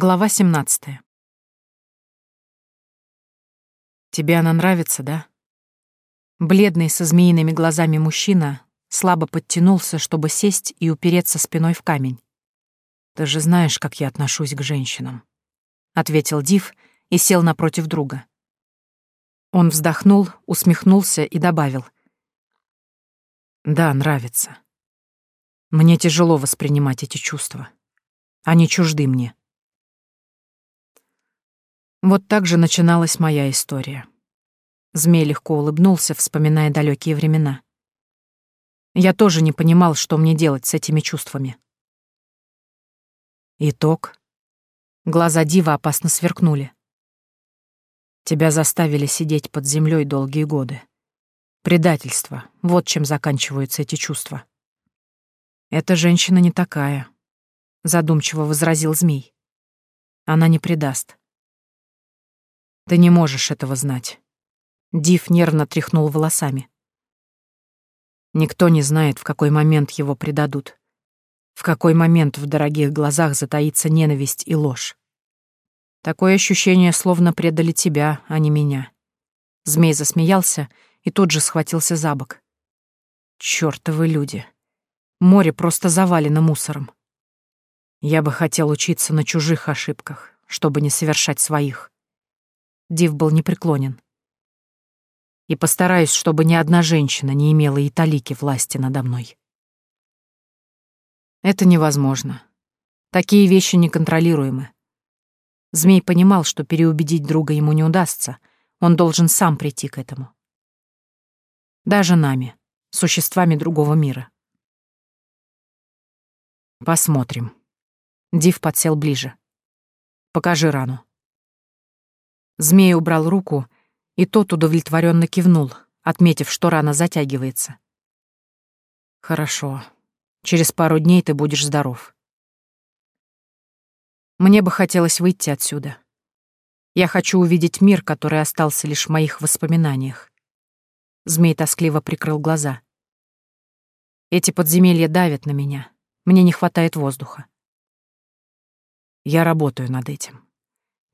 Глава 17. Тебе она нравится, да? Бледный со змеиными глазами мужчина слабо подтянулся, чтобы сесть и упереться спиной в камень. Ты же знаешь, как я отношусь к женщинам, ответил Див и сел напротив друга. Он вздохнул, усмехнулся и добавил: Да, нравится. Мне тяжело воспринимать эти чувства. Они чужды мне. Вот так же начиналась моя история. Змей легко улыбнулся, вспоминая далекие времена. Я тоже не понимал, что мне делать с этими чувствами. Итог. Глаза Дива опасно сверкнули. Тебя заставили сидеть под землей долгие годы. Предательство — вот чем заканчиваются эти чувства. «Эта женщина не такая», — задумчиво возразил змей. «Она не предаст. Ты не можешь этого знать. Див нервно тряхнул волосами. Никто не знает, в какой момент его предадут. В какой момент в дорогих глазах затаится ненависть и ложь. Такое ощущение, словно предали тебя, а не меня. Змей засмеялся и тут же схватился за бок. Чёртовы люди. Море просто завалено мусором. Я бы хотел учиться на чужих ошибках, чтобы не совершать своих. Див был непреклонен. И постараюсь, чтобы ни одна женщина не имела и талики власти надо мной. Это невозможно. Такие вещи неконтролируемы. Змей понимал, что переубедить друга ему не удастся, он должен сам прийти к этому. Даже нами, существами другого мира. Посмотрим. Див подсел ближе. Покажи рану. Змей убрал руку, и тот удовлетворенно кивнул, отметив, что рана затягивается. «Хорошо. Через пару дней ты будешь здоров». Мне бы хотелось выйти отсюда. Я хочу увидеть мир, который остался лишь в моих воспоминаниях. Змей тоскливо прикрыл глаза. Эти подземелья давят на меня. Мне не хватает воздуха. Я работаю над этим.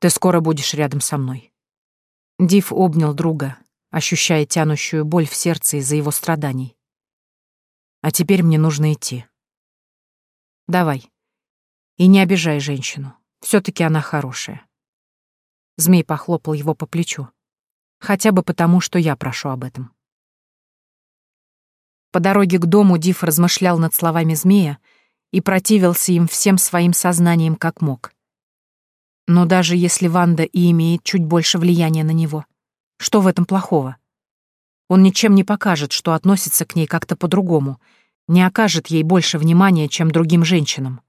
Ты скоро будешь рядом со мной». Див обнял друга, ощущая тянущую боль в сердце из-за его страданий. «А теперь мне нужно идти». «Давай. И не обижай женщину. все таки она хорошая». Змей похлопал его по плечу. «Хотя бы потому, что я прошу об этом». По дороге к дому Див размышлял над словами змея и противился им всем своим сознанием как мог. Но даже если Ванда и имеет чуть больше влияния на него, что в этом плохого? Он ничем не покажет, что относится к ней как-то по-другому, не окажет ей больше внимания, чем другим женщинам.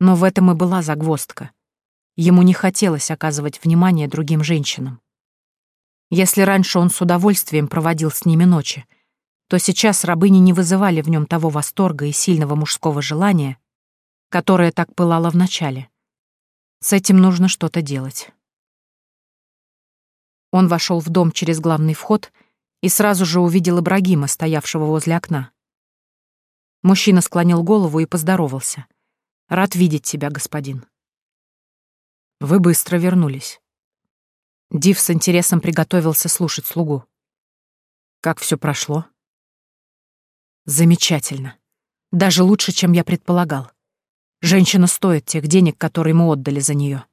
Но в этом и была загвоздка. Ему не хотелось оказывать внимание другим женщинам. Если раньше он с удовольствием проводил с ними ночи, то сейчас рабыни не вызывали в нем того восторга и сильного мужского желания, которое так пылало в начале. С этим нужно что-то делать. Он вошел в дом через главный вход и сразу же увидел Ибрагима, стоявшего возле окна. Мужчина склонил голову и поздоровался. «Рад видеть тебя, господин». «Вы быстро вернулись». Див с интересом приготовился слушать слугу. «Как все прошло?» «Замечательно. Даже лучше, чем я предполагал. Женщина стоит тех денег, которые мы отдали за нее.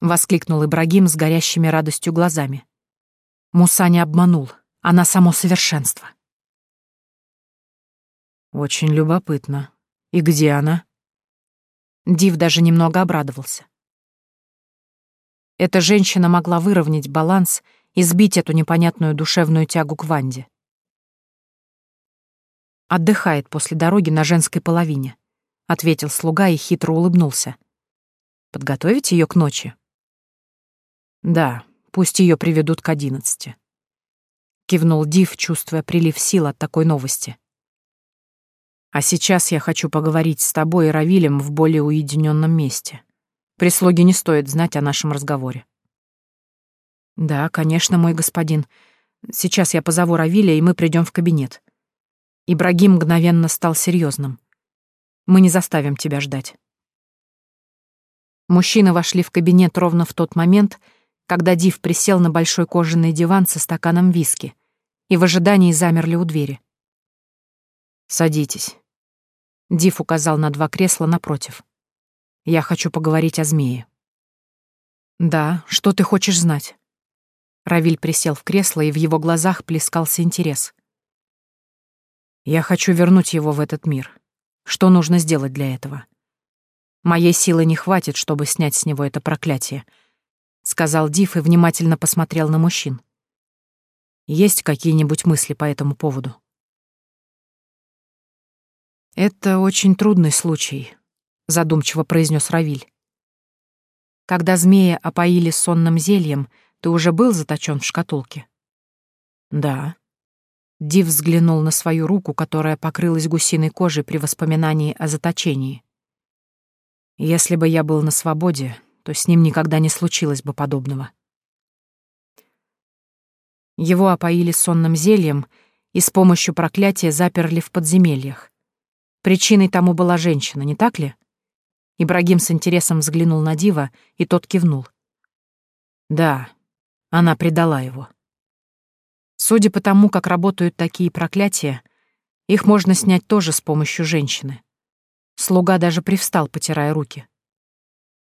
Воскликнул Ибрагим с горящими радостью глазами. Муса не обманул. Она само совершенство. Очень любопытно. И где она? Див даже немного обрадовался. Эта женщина могла выровнять баланс и сбить эту непонятную душевную тягу к Ванде. Отдыхает после дороги на женской половине. — ответил слуга и хитро улыбнулся. «Подготовить ее к ночи?» «Да, пусть ее приведут к одиннадцати», — кивнул Див, чувствуя прилив сил от такой новости. «А сейчас я хочу поговорить с тобой и Равилем в более уединенном месте. Прислуге не стоит знать о нашем разговоре». «Да, конечно, мой господин. Сейчас я позову Равиля, и мы придем в кабинет». Ибрагим мгновенно стал серьезным. Мы не заставим тебя ждать. Мужчины вошли в кабинет ровно в тот момент, когда Див присел на большой кожаный диван со стаканом виски и в ожидании замерли у двери. «Садитесь». Див указал на два кресла напротив. «Я хочу поговорить о змее». «Да, что ты хочешь знать?» Равиль присел в кресло, и в его глазах плескался интерес. «Я хочу вернуть его в этот мир. Что нужно сделать для этого?» Моей силы не хватит, чтобы снять с него это проклятие», — сказал Див и внимательно посмотрел на мужчин. «Есть какие-нибудь мысли по этому поводу?» «Это очень трудный случай», — задумчиво произнес Равиль. «Когда змея опоили сонным зельем, ты уже был заточен в шкатулке?» «Да». Див взглянул на свою руку, которая покрылась гусиной кожей при воспоминании о заточении. Если бы я был на свободе, то с ним никогда не случилось бы подобного. Его опоили сонным зельем и с помощью проклятия заперли в подземельях. Причиной тому была женщина, не так ли? Ибрагим с интересом взглянул на Дива, и тот кивнул. Да, она предала его. Судя по тому, как работают такие проклятия, их можно снять тоже с помощью женщины. Слуга даже привстал, потирая руки.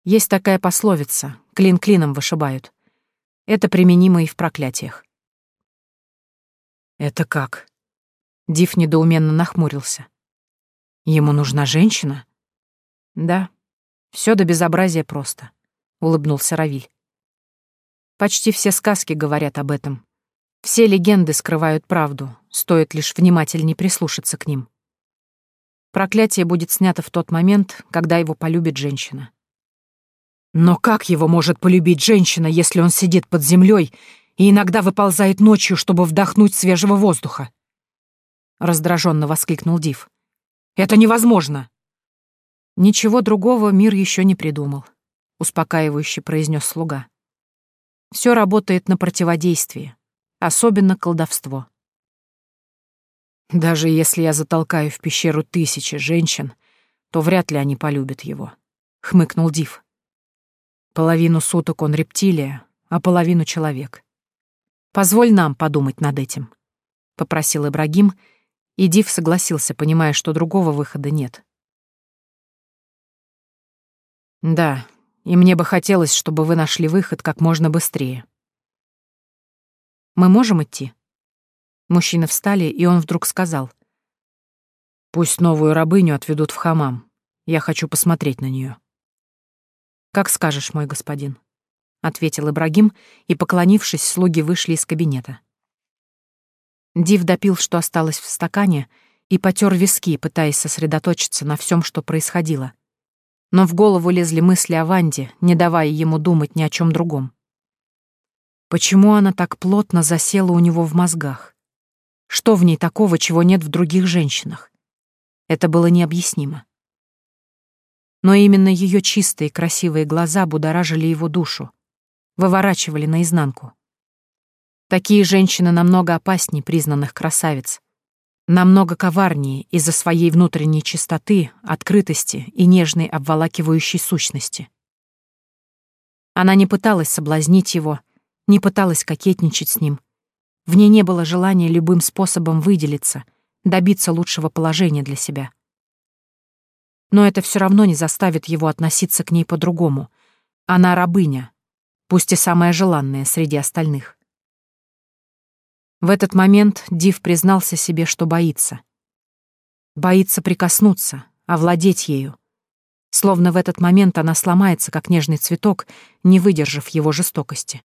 Есть такая пословица «клин клином вышибают». Это применимо и в проклятиях. «Это как?» Див недоуменно нахмурился. «Ему нужна женщина?» «Да, все до безобразия просто», — улыбнулся Равиль. «Почти все сказки говорят об этом. Все легенды скрывают правду, стоит лишь внимательней прислушаться к ним. Проклятие будет снято в тот момент, когда его полюбит женщина. Но как его может полюбить женщина, если он сидит под землей и иногда выползает ночью, чтобы вдохнуть свежего воздуха? Раздраженно воскликнул Див. Это невозможно. Ничего другого мир еще не придумал, успокаивающе произнес слуга. Все работает на противодействие, особенно колдовство. Даже если я затолкаю в пещеру тысячи женщин, то вряд ли они полюбят его», — хмыкнул Див. «Половину суток он рептилия, а половину человек. Позволь нам подумать над этим», — попросил Ибрагим, и Див согласился, понимая, что другого выхода нет. «Да, и мне бы хотелось, чтобы вы нашли выход как можно быстрее». «Мы можем идти?» Мужчины встали, и он вдруг сказал. «Пусть новую рабыню отведут в хамам. Я хочу посмотреть на нее. «Как скажешь, мой господин», — ответил Ибрагим, и, поклонившись, слуги вышли из кабинета. Див допил, что осталось в стакане, и потер виски, пытаясь сосредоточиться на всем, что происходило. Но в голову лезли мысли о Ванде, не давая ему думать ни о чем другом. Почему она так плотно засела у него в мозгах? Что в ней такого, чего нет в других женщинах? Это было необъяснимо. Но именно ее чистые красивые глаза будоражили его душу, выворачивали наизнанку. Такие женщины намного опаснее признанных красавиц, намного коварнее из-за своей внутренней чистоты, открытости и нежной обволакивающей сущности. Она не пыталась соблазнить его, не пыталась кокетничать с ним — в ней не было желания любым способом выделиться, добиться лучшего положения для себя. Но это все равно не заставит его относиться к ней по-другому. Она рабыня, пусть и самая желанная среди остальных. В этот момент Див признался себе, что боится. Боится прикоснуться, овладеть ею. Словно в этот момент она сломается, как нежный цветок, не выдержав его жестокости.